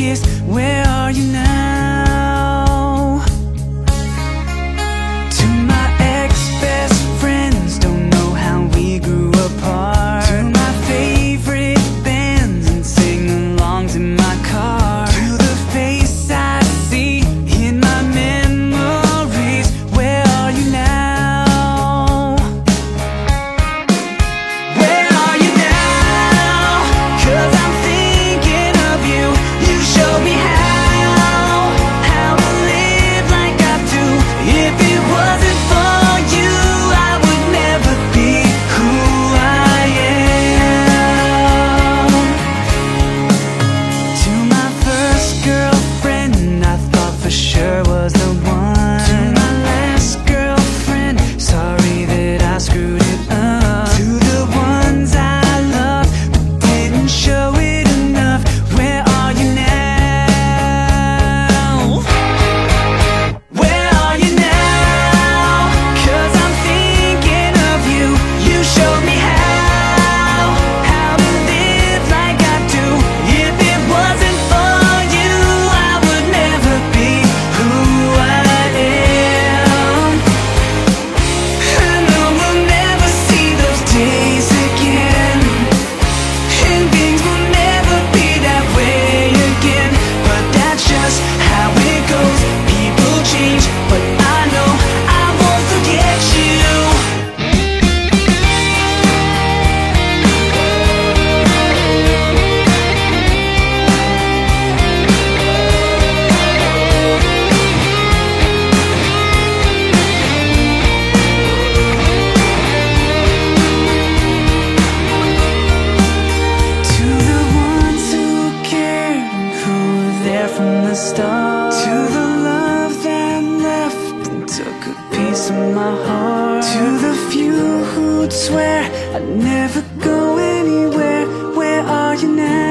kiss. Where are you now? there from the start. To the love that left and took a piece of my heart. To the few who'd swear I'd never go anywhere. Where are you now?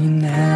now.